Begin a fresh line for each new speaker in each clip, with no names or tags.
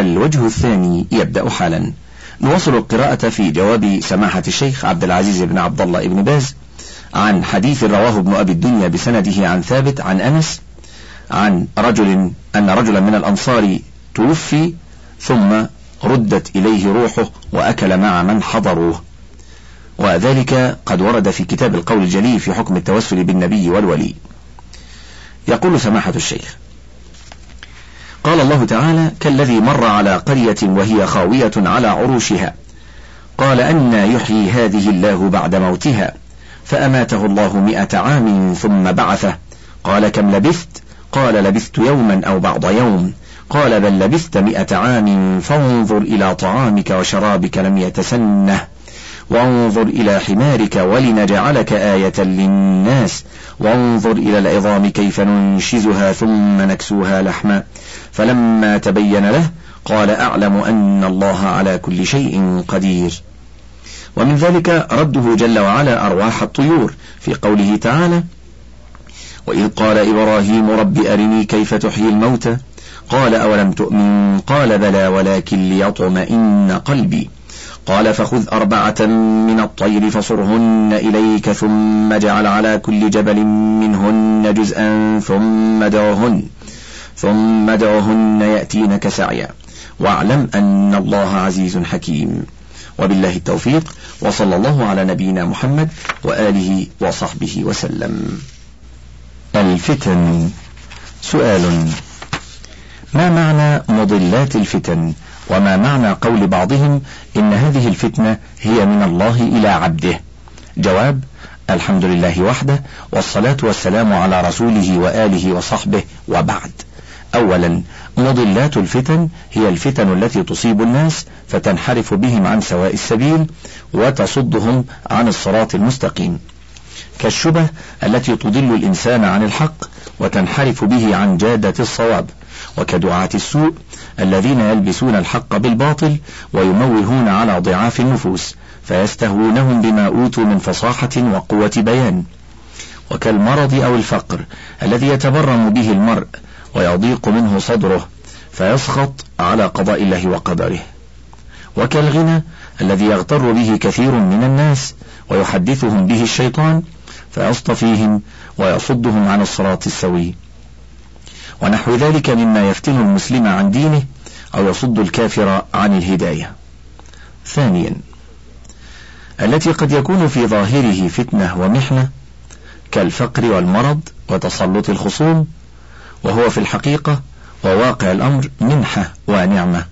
الوجه الثاني يبدأ حالا. نواصل القراءة في جواب سماحة الشيخ عبد العزيز بن عبد الله بن باز عن حديث رواه ابن أبي الدنيا بسنده عن ثابت عن أنس عن رجل أن رجلا من الأنصار توفي ثم ردت إليه روحه وأكل مع من حضروه. وذلك قد ورد في كتاب القول الجلي في حكم التوسل بالنبي والولي. يقول سماحة الشيخ قال الله تعالى كالذي مر على قرية وهي خاوية على عروشها. قال أن يحيي هذه الله بعد موتها فأماته الله مئة عام ثم بعثه. قال كم لبثت؟ قال لبثت يوما أو بعض يوم. قال بل لبثت مئة عام فانظر إلى طعامك وشرابك لم يتسنه. وانظر إلى حمارك ولنجعلك آية للناس. وانظر إلى العظام كيف ننشزها ثم نكسوها لحما. فلما تبين له قال أعلم أن الله على كل شيء قدير. ومن ذلك رده جل وعلا أرواح الطيور. في قوله تعالى وإذ قال إبراهيم رب أرني كيف تحيي الموتى؟ قال أولم تؤمن؟ قال بلى ولكن ليطمئن قلبي. قال فخذ أربعة من الطير فصرهن إليك ثم اجعل على كل جبل منهن جزءا ثم دعهن ثم دعهن يأتينك سعيا. واعلم أن الله عزيز حكيم. وبالله التوفيق وصلى الله على نبينا محمد وآله وصحبه وسلم. الفتن سؤال. ما معنى مضلات الفتن؟ وما معنى قول بعضهم إن هذه الفتنة هي من الله إلى عبده؟ جواب الحمد لله وحده والصلاة والسلام على رسوله وآله وصحبه وبعد. أولا مضلات الفتن هي الفتن التي تصيب الناس فتنحرف بهم عن سواء السبيل وتصدهم عن الصراط المستقيم. كالشبه التي تضل الإنسان عن الحق وتنحرف به عن جادة الصواب وكدعاة السوء الذين يلبسون الحق بالباطل ويموهون على ضعاف النفوس فيستهونهم بما أوتوا من فصاحة وقوة بيان. وكالمرض أو الفقر الذي يتبرم به المرء ويضيق منه صدره فيسخط على قضاء الله وقدره. وكالغنى الذي يغتر به كثير من الناس ويحدثهم به الشيطان فيصطفيهم ويصدهم عن الصراط السوي. ونحو ذلك مما يفتن المسلم عن دينه أو يصد الكافر عن الهداية. ثانيا التي قد يكون في ظاهره فتنة ومحنة كالفقر والمرض وتسلط الخصوم وهو في الحقيقة وواقع الأمر منحة ونعمة.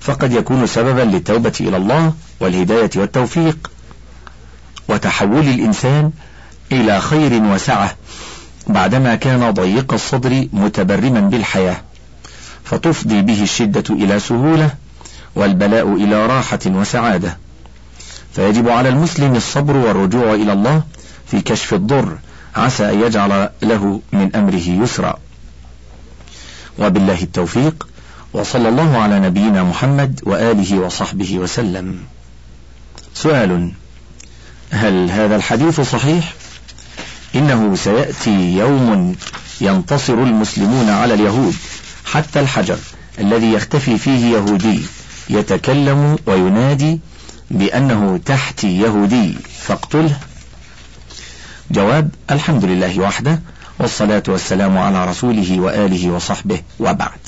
فقد يكون سببا للتوبة إلى الله والهداية والتوفيق وتحول الإنسان إلى خير وسعة. بعدما كان ضيق الصدر متبرما بالحياة فتفضي به الشدة إلى سهولة والبلاء إلى راحة وسعادة. فيجب على المسلم الصبر والرجوع إلى الله في كشف الضر عسى أن يجعل له من أمره يسرا. وبالله التوفيق وصلى الله على نبينا محمد وآله وصحبه وسلم. سؤال هل هذا الحديث صحيح؟ إنه سيأتي يوم ينتصر المسلمون على اليهود حتى الحجر الذي يختفي فيه يهودي يتكلم وينادي بأنه تحتي يهودي. فاقتله. جواب الحمد لله وحده والصلاة والسلام على رسوله وآله وصحبه وبعد.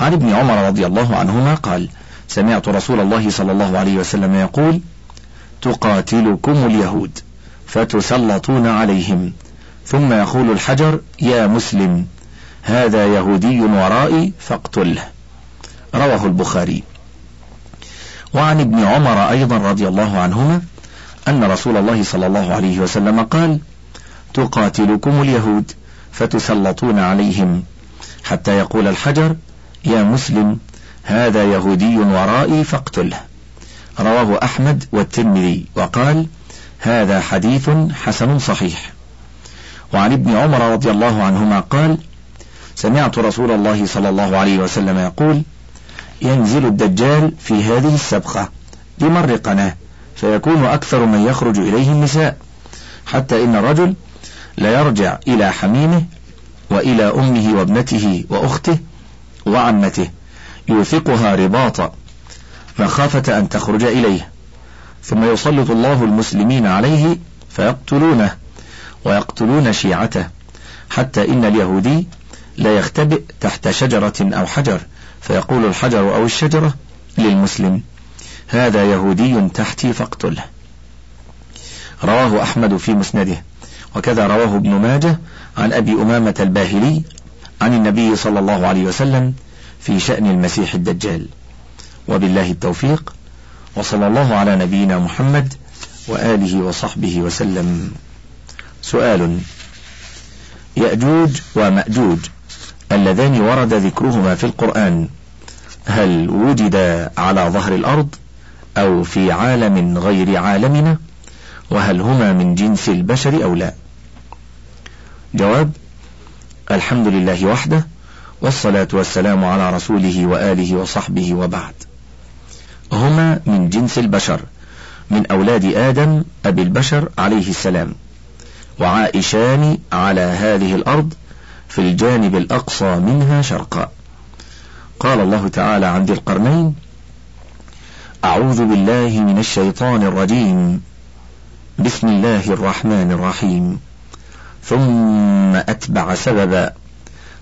عن ابن عمر رضي الله عنهما قال سمعت رسول الله صلى الله عليه وسلم يقول تقاتلكم اليهود. فتسلطون عليهم. ثم يقول الحجر يا مسلم هذا يهودي ورائي فاقتله. رواه البخاري. وعن ابن عمر أيضا رضي الله عنهما أن رسول الله صلى الله عليه وسلم قال تقاتلكم اليهود فتسلطون عليهم. حتى يقول الحجر يا مسلم هذا يهودي ورائي فاقتله. رواه أحمد والترمذي. وقال هذا حديث حسن صحيح. وعن ابن عمر رضي الله عنهما قال سمعت رسول الله صلى الله عليه وسلم يقول ينزل الدجال في هذه السبخة بمر قناة فيكون أكثر من يخرج إليه النساء حتى إن الرجل لا يرجع إلى حميمه وإلى أمه وابنته وأخته وعمته يوثقها رباطا مخافة أن تخرج إليه. ثم يسلط الله المسلمين عليه فيقتلونه ويقتلون شيعته حتى إن اليهودي لا يختبئ تحت شجرة أو حجر فيقول الحجر أو الشجرة للمسلم هذا يهودي تحتي فاقتله رواه أحمد في مسنده وكذا رواه ابن ماجه عن أبي أمامة الباهلي عن النبي صلى الله عليه وسلم في شأن المسيح الدجال. وبالله التوفيق. وصلى الله على نبينا محمد وآله وصحبه وسلم. سؤال يأجوج ومأجوج اللذان ورد ذكرهما في القرآن هل وجد على ظهر الأرض أو في عالم غير عالمنا؟ وهل هما من جنس البشر أو لا؟ جواب الحمد لله وحده والصلاة والسلام على رسوله وآله وصحبه وبعد. هما من جنس البشر من أولاد آدم أبي البشر عليه السلام وعائشان على هذه الأرض في الجانب الأقصى منها شرقا. قال الله تعالى عن ذي القرنين أعوذ بالله من الشيطان الرجيم. بسم الله الرحمن الرحيم. ثم أتبع سببا.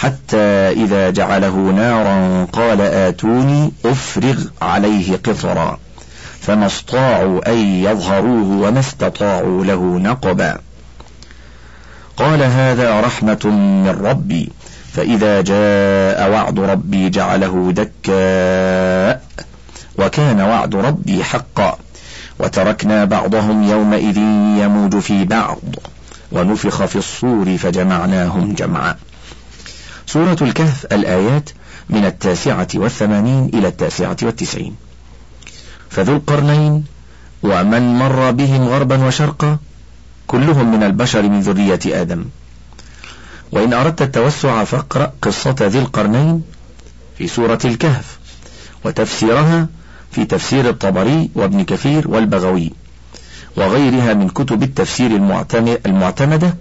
حتى إذا جعله نارا قال آتوني أفرغ عليه قطرا. فما استطاعوا أن يظهروه وما استطاعوا له نقبا. قال هذا رحمة من ربي. فإذا جاء وعد ربي جعله دكاء وكان وعد ربي حقا. وتركنا بعضهم يومئذ يموج في بعض. ونفخ في الصور فجمعناهم جمعا. سورة الكهف الآيات من التاسعة والثمانين إلى التاسعة والتسعين. فذو القرنين ومن مر بهم غربا وشرقا كلهم من البشر من ذرية آدم. وإن أردت التوسع فاقرأ قصة ذي القرنين في سورة الكهف وتفسيرها في تفسير الطبري وابن كثير والبغوي وغيرها من كتب التفسير المعتمدة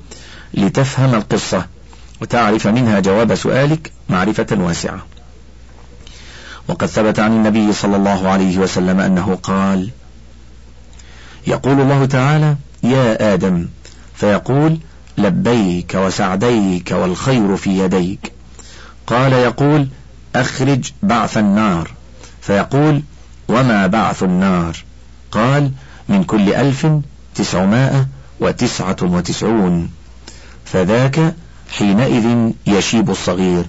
لتفهم القصة. وتعرف منها جواب سؤالك معرفة واسعة. وقد ثبت عن النبي صلى الله عليه وسلم أنه قال يقول الله تعالى يا آدم فيقول لبيك وسعديك والخير في يديك. قال يقول أخرج بعث النار. فيقول وما بعث النار؟ قال من كل ألف تسعمائة وتسعة وتسعون. فذاك حينئذ يشيب الصغير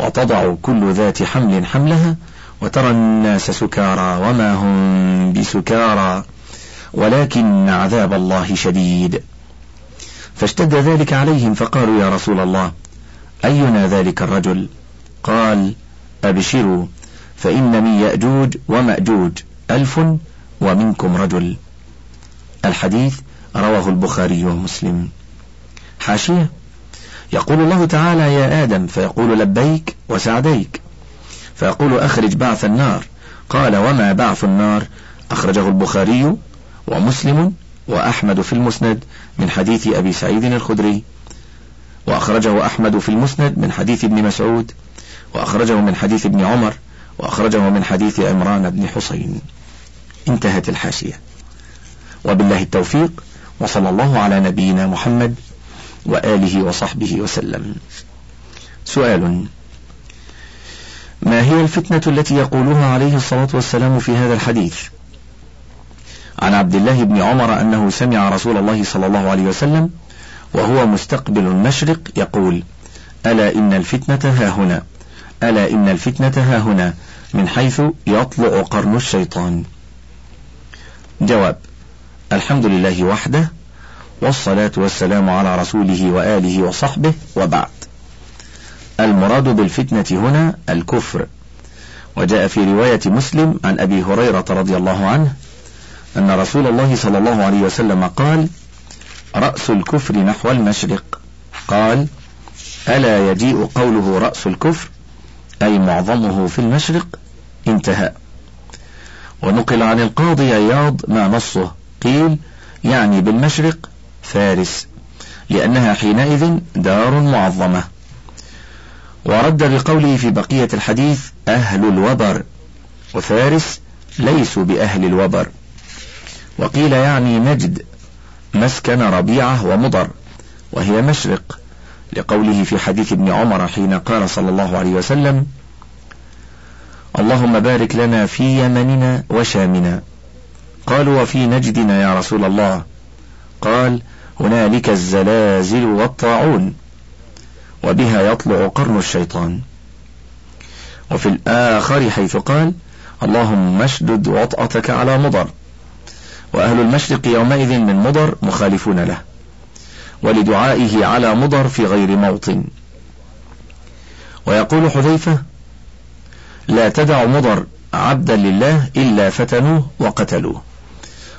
وتضع كل ذات حمل حملها وترى الناس سكارى وما هم بسكارى ولكن عذاب الله شديد. فاشتد ذلك عليهم فقالوا يا رسول الله أينا ذلك الرجل؟ قال أبشروا فإن من يأجوج ومأجوج ألف ومنكم رجل. الحديث رواه البخاري ومسلم. حاشية. يقول الله تعالى يا آدم فيقول لبيك وسعديك. فيقول أخرج بعث النار. قال وما بعث النار؟ أخرجه البخاري ومسلم وأحمد في المسند من حديث أبي سعيد الخدري. وأخرجه أحمد في المسند من حديث ابن مسعود. وأخرجه من حديث ابن عمر. وأخرجه من حديث عمران بن حسين. انتهت الحاشية. وبالله التوفيق وصلى الله على نبينا محمد وآله وصحبه وسلم. سؤال. ما هي الفتنة التي يقولها عليه الصلاة والسلام في هذا الحديث؟ عن عبد الله بن عمر أنه سمع رسول الله صلى الله عليه وسلم وهو مستقبل المشرق يقول ألا إن الفتنة ها هنا ألا إن الفتنة ها هنا من حيث يطلع قرن الشيطان. جواب الحمد لله وحده والصلاة والسلام على رسوله وآله وصحبه وبعد. المراد بالفتنة هنا الكفر. وجاء في رواية مسلم عن أبي هريرة رضي الله عنه أن رسول الله صلى الله عليه وسلم قال رأس الكفر نحو المشرق قال ألا يجيء قوله رأس الكفر؟ أي معظمه في المشرق؟ انتهى ونقل عن القاضي عياض ما نصه. قيل يعني بالمشرق فارس لأنها حينئذ دار معظمة. ورد بقوله في بقية الحديث أهل الوبر وفارس ليسوا بأهل الوبر. وقيل يعني نجد مسكن ربيعة ومضر وهي مشرق لقوله في حديث ابن عمر حين قال صلى الله عليه وسلم اللهم بارك لنا في يمننا وشامنا قالوا وفي نجدنا يا رسول الله قال هنالك الزلازل والطاعون وبها يطلع قرن الشيطان. وفي الآخر حيث قال اللهم اشدد وطأتك على مضر وأهل المشرق يومئذ من مضر مخالفون له ولدعائه على مضر في غير موطن. ويقول حذيفة لا تدع مضر عبدا لله إلا فتنوه وقتلوه.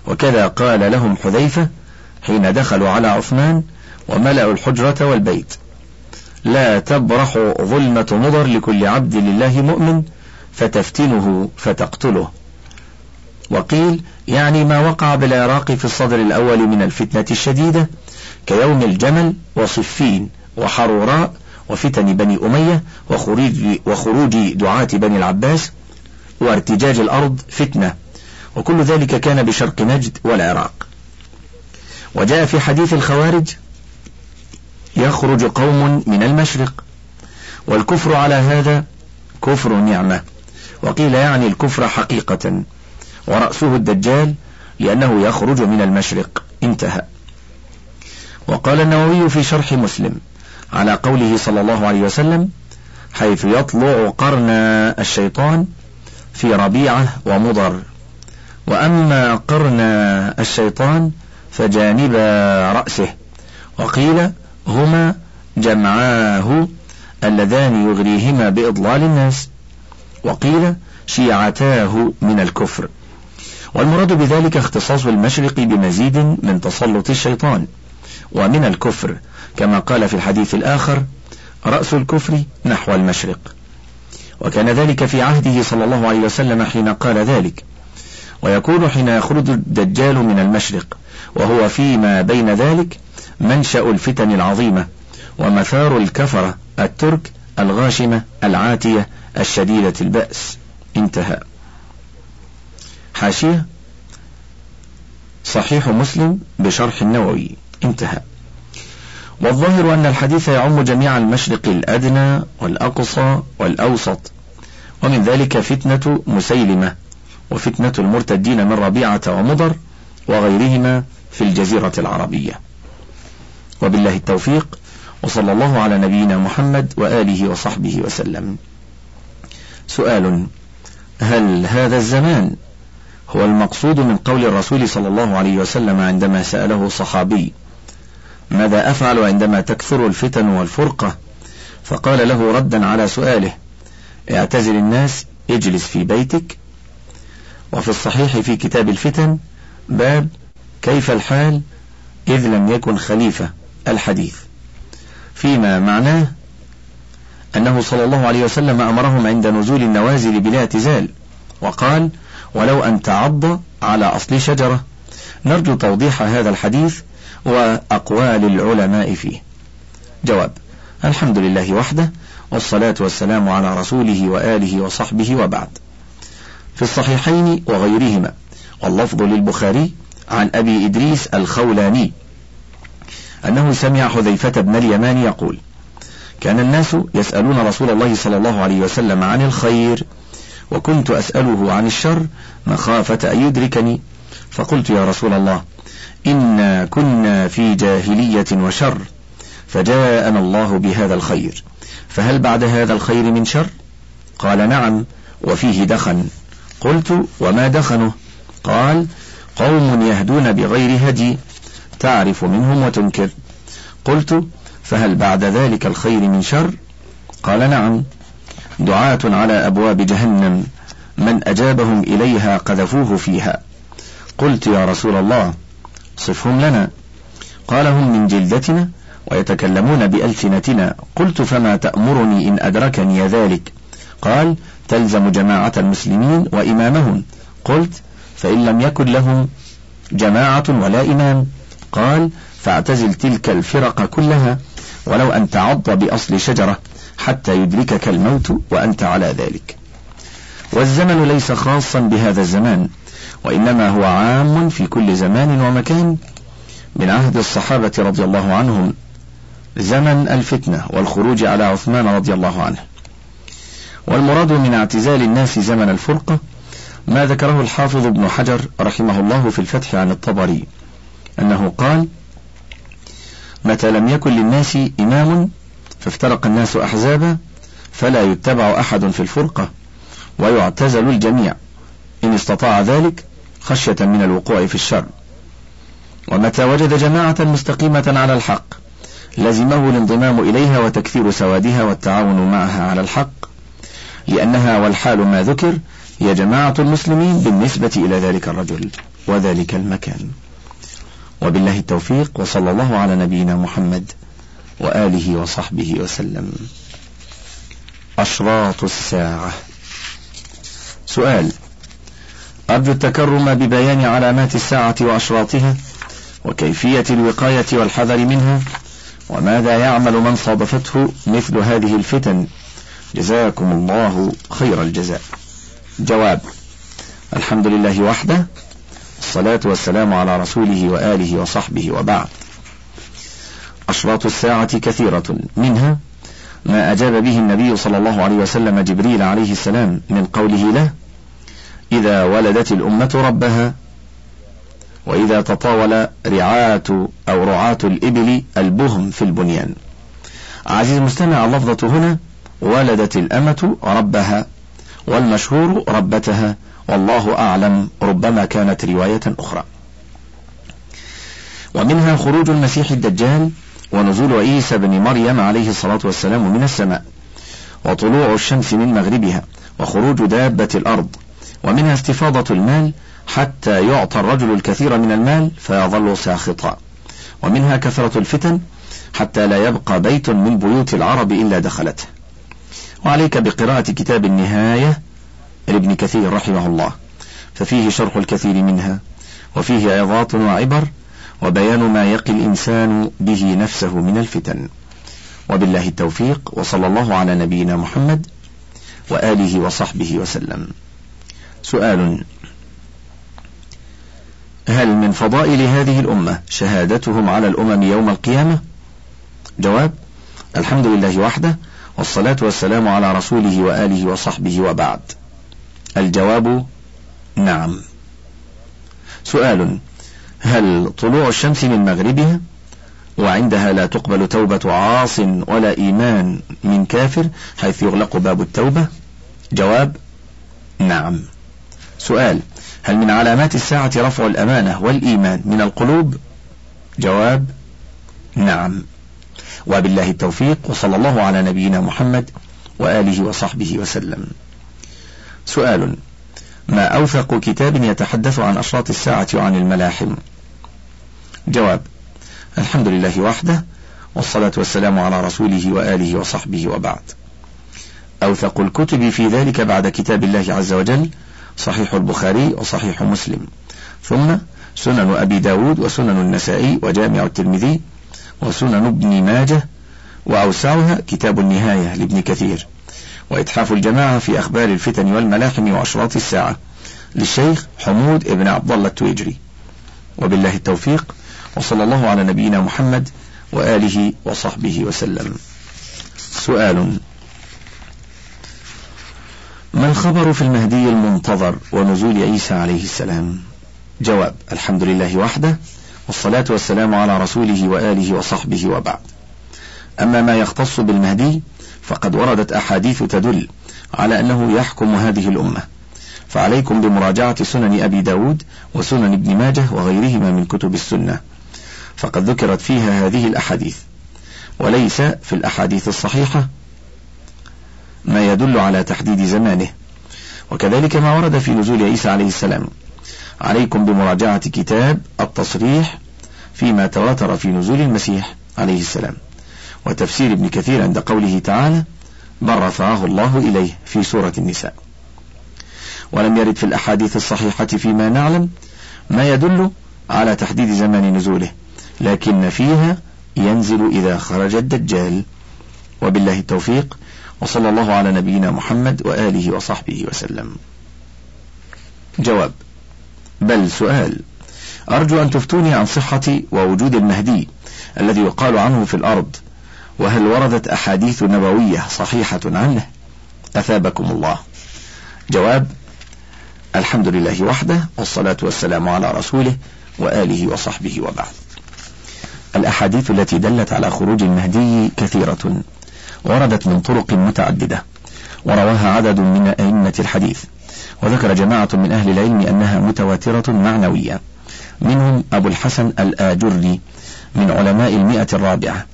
وكذا قال لهم حذيفة حين دخلوا على عثمان وملأوا الحجرة والبيت. لا تبرح ظلمة مضر لكل عبد لله مؤمن فتفتنه فتقتله. وقيل يعني ما وقع بالعراق في الصدر الأول من الفتنة الشديدة كيوم الجمل وصفين وحروراء وفتن بني أمية وخروج, وخروج دعاة بني العباس وارتجاج الأرض فتنة. وكل ذلك كان بشرق نجد والعراق. وجاء في حديث الخوارج يخرج قوم من المشرق والكفر على هذا كفر نعمة. وقيل يعني الكفر حقيقة ورأسه الدجال لأنه يخرج من المشرق. انتهى. وقال النووي في شرح مسلم على قوله صلى الله عليه وسلم حيث يطلع قرن الشيطان في ربيعة ومضر وأما قرن الشيطان فجانب رأسه. وقيل هما جمعاه اللذان يغريهما بإضلال الناس. وقيل شيعتاه من الكفر. والمراد بذلك اختصاص المشرق بمزيد من تسلط الشيطان. ومن الكفر كما قال في الحديث الآخر رأس الكفر نحو المشرق. وكان ذلك في عهده صلى الله عليه وسلم حين قال ذلك. ويكون حين يخرج الدجال من المشرق. وهو فيما بين ذلك منشأ الفتن العظيمة ومثار الكفرة الترك الغاشمة العاتية الشديدة البأس. انتهى. حاشية. صحيح مسلم بشرح النووي. انتهى. والظاهر أن الحديث يعم جميع المشرق الأدنى والأقصى والأوسط ومن ذلك فتنة مسيلمة وفتنة المرتدين من ربيعة ومضر وغيرهما في الجزيرة العربية. وبالله التوفيق وصلى الله على نبينا محمد وآله وصحبه وسلم. سؤال هل هذا الزمان هو المقصود من قول الرسول صلى الله عليه وسلم عندما سأله صحابي ماذا أفعل عندما تكثر الفتن والفرقة؟ فقال له ردا على سؤاله اعتزل الناس اجلس في بيتك. وفي الصحيح في كتاب الفتن باب كيف الحال إذ لم يكن خليفة الحديث. فيما معناه أنه صلى الله عليه وسلم أمرهم عند نزول النوازل بلا اعتزال وقال ولو أن تعض على أصل شجرة. نرجو توضيح هذا الحديث وأقوال العلماء فيه. جواب الحمد لله وحده والصلاة والسلام على رسوله وآله وصحبه وبعد. في الصحيحين وغيرهما واللفظ للبخاري عن أبي إدريس الخولاني أنه سمع حذيفة بن اليمان يقول كان الناس يسألون رسول الله صلى الله عليه وسلم عن الخير وكنت أسأله عن الشر مخافة أن يدركني. فقلت يا رسول الله إنا كنا في جاهلية وشر فجاءنا الله بهذا الخير. فهل بعد هذا الخير من شر؟ قال نعم وفيه دخن. قلت وما دخنه؟ قال قوم يهدون بغير هدي تعرف منهم وتنكر. قلت فهل بعد ذلك الخير من شر؟ قال نعم. دعاة على أبواب جهنم. من أجابهم إليها قذفوه فيها. قلت يا رسول الله صفهم لنا. قال هم من جلدتنا ويتكلمون بألسنتنا. قلت فما تأمرني إن أدركني ذلك؟ قال تلزم جماعة المسلمين وإمامهم. قلت فإن لم يكن لهم جماعة ولا إمام قال فاعتزل تلك الفرق كلها ولو أن تعض بأصل شجرة حتى يدركك الموت وأنت على ذلك. والزمن ليس خاصا بهذا الزمان وإنما هو عام في كل زمان ومكان. من عهد الصحابة رضي الله عنهم زمن الفتنة والخروج على عثمان رضي الله عنه. والمراد من اعتزال الناس زمن الفرقة ما ذكره الحافظ ابن حجر رحمه الله في الفتح عن الطبري أنه قال متى لم يكن للناس إمام فافترق الناس أحزابا فلا يتبع أحد في الفرقة ويعتزل الجميع إن استطاع ذلك خشية من الوقوع في الشر. ومتى وجد جماعة مستقيمة على الحق لزمه الانضمام إليها وتكثير سوادها والتعاون معها على الحق لأنها والحال ما ذكر هي جماعة المسلمين بالنسبة إلى ذلك الرجل وذلك المكان. وبالله التوفيق وصلى الله على نبينا محمد وآله وصحبه وسلم. أشراط الساعة. سؤال. أرجو التكرم ببيان علامات الساعة وأشراطها وكيفية الوقاية والحذر منها وماذا يعمل من صادفته مثل هذه الفتن. جزاكم الله خير الجزاء. جواب. الحمد لله وحده الصلاة والسلام على رسوله وآله وصحبه وبعد. أشراط الساعة كثيرة. منها ما أجاب به النبي صلى الله عليه وسلم جبريل عليه السلام من قوله له إذا ولدت الأمة ربها وإذا تطاول رعاة أو رعاة الإبل البهم في البنيان. عزيز المستمع اللفظة هنا ولدت الأمة ربها. والمشهور ربتها. والله أعلم ربما كانت رواية أخرى. ومنها خروج المسيح الدجال ونزول عيسى بن مريم عليه الصلاة والسلام من السماء وطلوع الشمس من مغربها وخروج دابة الأرض. ومنها استفاضة المال حتى يعطى الرجل الكثير من المال فيظل ساخطا. ومنها كثرة الفتن حتى لا يبقى بيت من بيوت العرب إلا دخلته. وعليك بقراءة كتاب النهاية لابن كثير رحمه الله. ففيه شرح الكثير منها وفيه عظات وعبر وبيان ما يقي الإنسان به نفسه من الفتن. وبالله التوفيق وصلى الله على نبينا محمد وآله وصحبه وسلم. سؤال هل من فضائل هذه الأمة شهادتهم على الأمم يوم القيامة؟ جواب الحمد لله وحده والصلاة والسلام على رسوله وآله وصحبه وبعد. الجواب نعم. سؤال هل طلوع الشمس من مغربها؟ وعندها لا تقبل توبة عاص ولا إيمان من كافر حيث يغلق باب التوبة؟ جواب نعم. سؤال هل من علامات الساعة رفع الأمانة والإيمان من القلوب؟ جواب نعم. وبالله التوفيق وصلى الله على نبينا محمد وآله وصحبه وسلم. سؤال ما أوثق كتاب يتحدث عن أشراط الساعة وعن الملاحم؟ جواب الحمد لله وحده والصلاة والسلام على رسوله وآله وصحبه وبعد. أوثق الكتب في ذلك بعد كتاب الله عز وجل صحيح البخاري وصحيح مسلم. ثم سنن أبي داود وسنن النسائي وجامع الترمذي وسنن ابن ماجه وأوسعها كتاب النهاية لابن كثير. وإتحاف الجماعة في أخبار الفتن والملاحم وأشراط الساعة للشيخ حمود ابن عبد الله التويجري. وبالله التوفيق وصلى الله على نبينا محمد وآله وصحبه وسلم. سؤال ما الخبر في المهدي المنتظر ونزول عيسى عليه السلام؟ جواب الحمد لله وحده والصلاة والسلام على رسوله وآله وصحبه وبعد. أما ما يختص بالمهدي فقد وردت أحاديث تدل على أنه يحكم هذه الأمة. فعليكم بمراجعة سنن أبي داود وسنن ابن ماجه وغيرهما من كتب السنة. فقد ذكرت فيها هذه الأحاديث. وليس في الأحاديث الصحيحة ما يدل على تحديد زمانه. وكذلك ما ورد في نزول عيسى عليه السلام. عليكم بمراجعة كتاب التصريح فيما تواتر في نزول المسيح عليه السلام. وتفسير ابن كثير عند قوله تعالى بل رفعه الله إليه في سورة النساء. ولم يرد في الأحاديث الصحيحة فيما نعلم ما يدل على تحديد زمان نزوله لكن فيها ينزل إذا خرج الدجال. وبالله التوفيق وصلى الله على نبينا محمد وآله وصحبه وسلم. جواب بل سؤال. أرجو أن تفتوني عن صحة ووجود المهدي الذي يقال عنه في الأرض وهل وردت أحاديث نبوية صحيحة عنه؟ أثابكم الله. جواب الحمد لله وحده والصلاة والسلام على رسوله وآله وصحبه وبعد. الأحاديث التي دلت على خروج المهدي كثيرة وردت من طرق متعددة ورواها عدد من أئمة الحديث. وذكر جماعة من أهل العلم أنها متواترة معنوية. منهم أبو الحسن الآجري من علماء المئة الرابعة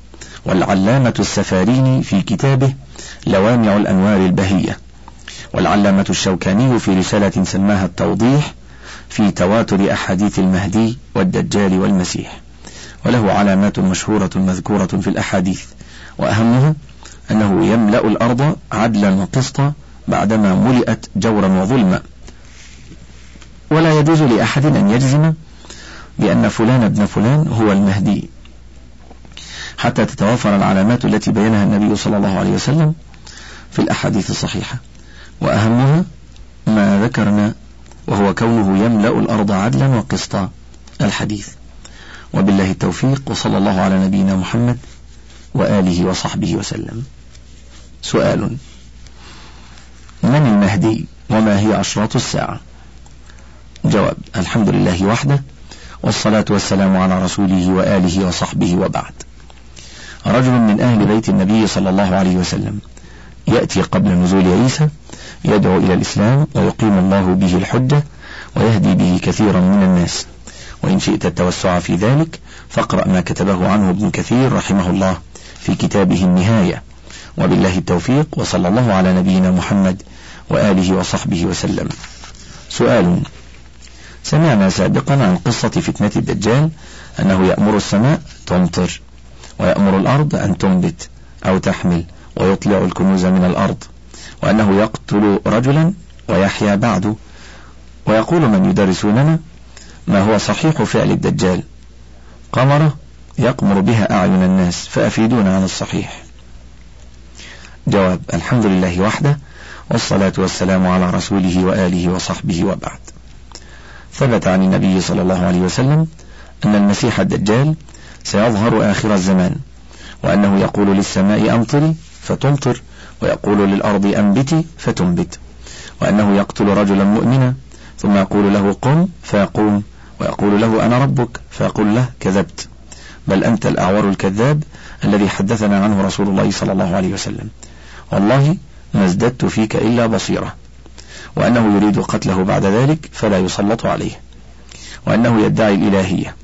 والعلامة السفاريني في كتابه لوامع الأنوار البهية والعلامة الشوكاني في رسالة سماها التوضيح في تواتر أحاديث المهدي والدجال والمسيح. وله علامات مشهورة مذكورة في الأحاديث وأهمها أنه يملأ الأرض عدلا وقسطا بعدما ملئت جورا وظلما. ولا يجوز لأحد أن يجزم بأن فلان ابن فلان هو المهدي. حتى تتوافر العلامات التي بينها النبي صلى الله عليه وسلم في الأحاديث الصحيحة. وأهمها ما ذكرنا وهو كونه يملأ الأرض عدلا وقسطا الحديث. وبالله التوفيق وصلى الله على نبينا محمد وآله وصحبه وسلم. سؤال. المهدي وما هي أشراط الساعة؟ جواب الحمد لله وحده والصلاة والسلام على رسوله وآله وصحبه وبعد. رجل من أهل بيت النبي صلى الله عليه وسلم يأتي قبل نزول عيسى يدعو إلى الإسلام ويقيم الله به الحجة ويهدي به كثيرا من الناس. وإن شئت التوسع في ذلك فاقرأ ما كتبه عنه ابن كثير رحمه الله في كتابه النهاية. وبالله التوفيق وصلى الله على نبينا محمد وآله وصحبه وسلم. سؤال. سمعنا سابقا عن قصة فتنة الدجال أنه يأمر السماء تمطر ويأمر الأرض أن تنبت أو تحمل ويطلع الكنوز من الأرض وأنه يقتل رجلا ويحيا بعده ويقول من يدرسوننا ما هو صحيح فعل الدجال. قمرة يقمر بها أعين الناس فأفيدونا عن الصحيح. جواب. الحمد لله وحده والصلاة والسلام على رسوله وآله وصحبه وبعد. ثبت عن النبي صلى الله عليه وسلم أن المسيح الدجال سيظهر آخر الزمان وأنه يقول للسماء أمطري فتمطر ويقول للأرض أنبتي فتنبت وأنه يقتل رجلا مؤمنا ثم يقول له قم فيقوم ويقول له أنا ربك فيقول له كذبت. بل أنت الأعور الكذاب الذي حدثنا عنه رسول الله صلى الله عليه وسلم. والله ما ازددت فيك إلا بصيرة. وأنه يريد قتله بعد ذلك فلا يسلط عليه. وأنه يدعي الإلهية.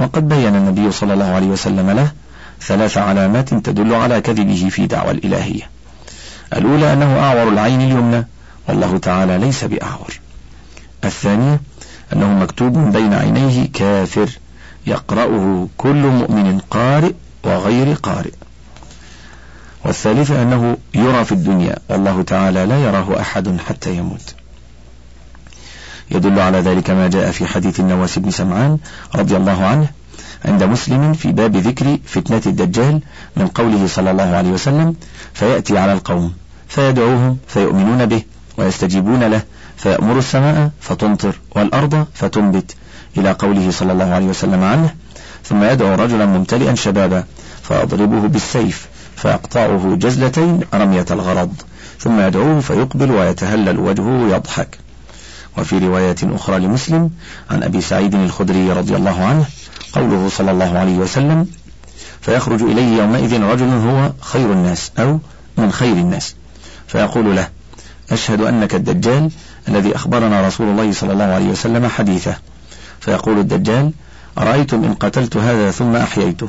وقد بين النبي صلى الله عليه وسلم له ثلاث علامات تدل على كذبه في دعوى الإلهية. الأولى أنه أعور العين اليمنى والله تعالى ليس بأعور. الثانية أنه مكتوب بين عينيه كافر يقرأه كل مؤمن قارئ وغير قارئ. والثالثة أنه يرى في الدنيا. والله تعالى لا يراه أحد حتى يموت. يدل على ذلك ما جاء في حديث النواس بن سمعان رضي الله عنه عند مسلم في باب ذكر فتنة الدجال من قوله صلى الله عليه وسلم فيأتي على القوم فيدعوهم فيؤمنون به ويستجيبون له فيأمر السماء فتمطر والأرض فتنبت إلى قوله صلى الله عليه وسلم عنه ثم يدعو رجلا ممتلئا شبابا فأضربه بالسيف فيقطعه جزلتين رمية الغرض ثم يدعوه فيقبل ويتهلل وجهه يضحك. وفي رواية أخرى لمسلم عن أبي سعيد الخدري رضي الله عنه قوله صلى الله عليه وسلم فيخرج إليه يومئذ رجل هو خير الناس أو من خير الناس. فيقول له أشهد أنك الدجال الذي أخبرنا رسول الله صلى الله عليه وسلم حديثه. فيقول الدجال أرأيتم إن قتلت هذا ثم أحييته؟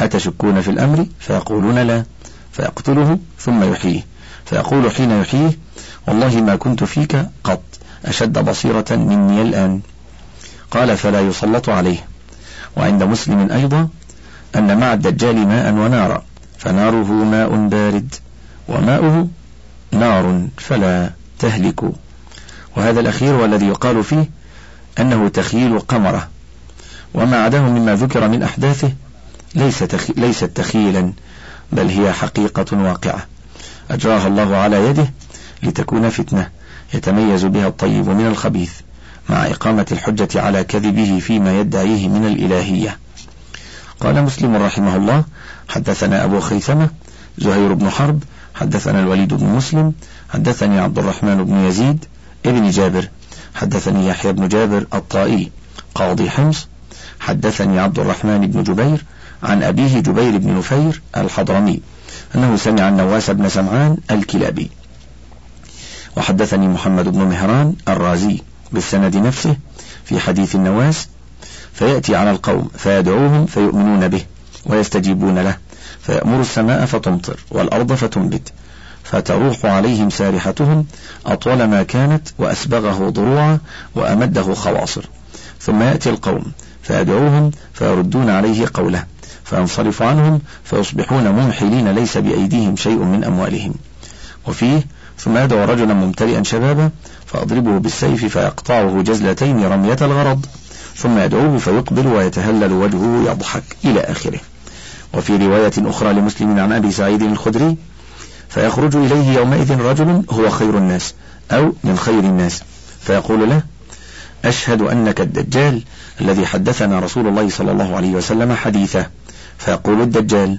أتشكون في الأمر؟ فيقولون لا. فيقتله ثم يحييه. فيقول حين يحييه والله ما كنت فيك قط أشد بصيرة مني الآن. قال فلا يسلط عليه. وعند مسلم أيضا أن مع الدجال ماء ونارا فناره ماء بارد وماؤه نار فلا تهلك. وهذا الأخير والذي يقال فيه أنه تخيل قمرة. وما عداه مما ذكر من أحداثه ليس ليست تخيلا بل هي حقيقة واقعة. أجراها الله على يده لتكون فتنة يتميز بها الطيب من الخبيث مع إقامة الحجة على كذبه فيما يدعيه من الإلهية. قال مسلم رحمه الله حدثنا أبو خيثمة زهير بن حرب حدثنا الوليد بن مسلم حدثني عبد الرحمن بن يزيد ابن جابر حدثني يحيى بن جابر الطائي قاضي حمص حدثني عبد الرحمن بن جبير عن أبيه جبير بن نفير الحضرمي أنه سمع النواس بن سمعان الكلابي. وحدثني محمد بن مهران الرازي بالسند نفسه في حديث النواس فيأتي على القوم فيدعوهم فيؤمنون به ويستجيبون له فيأمر السماء فتمطر والأرض فتنبت فتروح عليهم سارحتهم أطول ما كانت وأسبغه ضروعا وأمده خواصر. ثم يأتي القوم فيدعوهم فيردون عليه قوله. فينصرف عنهم فيصبحون منحلين ليس بأيديهم شيء من أموالهم. وفيه ثم يدعو رجلا ممتلئا شبابا فأضربه بالسيف فيقطعه جزلتين رمية الغرض. ثم يدعوه فيقبل ويتهلل وجهه يضحك إلى آخره. وفي رواية أخرى لمسلم عن أبي سعيد الخدري فيخرج إليه يومئذ رجل هو خير الناس أو من خير الناس. فيقول له أشهد أنك الدجال الذي حدثنا رسول الله صلى الله عليه وسلم حديثه. فيقول الدجال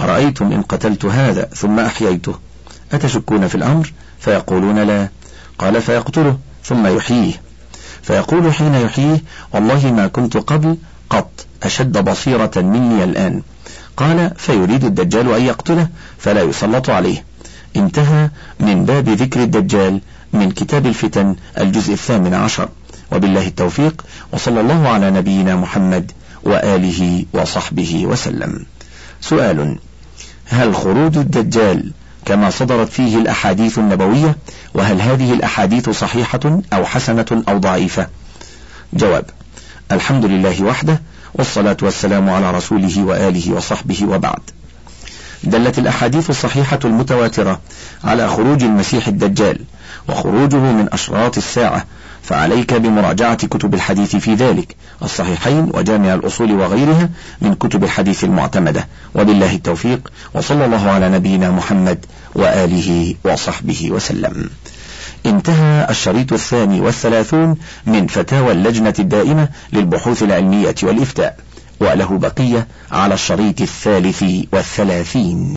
أرأيتم إن قتلت هذا ثم أحييته؟ أتشكون في الأمر? فيقولون لا. قال فيقتله ثم يحييه. فيقول حين يحييه والله ما كنت قبل قط أشد بصيرة مني الآن. قال فيريد الدجال أن يقتله فلا يسلط عليه. انتهى من باب ذكر الدجال من كتاب الفتن الجزء الثامن عشر. وبالله التوفيق وصلى الله على نبينا محمد وآله وصحبه وسلم. سؤال هل خروج الدجال كما صدرت فيه الأحاديث النبوية وهل هذه الأحاديث صحيحة أو حسنة أو ضعيفة؟ جواب الحمد لله وحده والصلاة والسلام على رسوله وآله وصحبه وبعد. دلت الأحاديث الصحيحة المتواترة على خروج المسيح الدجال وخروجه من أشراط الساعة فعليك بمراجعة كتب الحديث في ذلك الصحيحين وجامع الأصول وغيرها من كتب الحديث المعتمدة. وبالله التوفيق وصلى الله على نبينا محمد وآله وصحبه وسلم. انتهى الشريط الثاني والثلاثون من فتاوى اللجنة الدائمة للبحوث العلمية والإفتاء وله بقية على الشريط الثالث والثلاثين.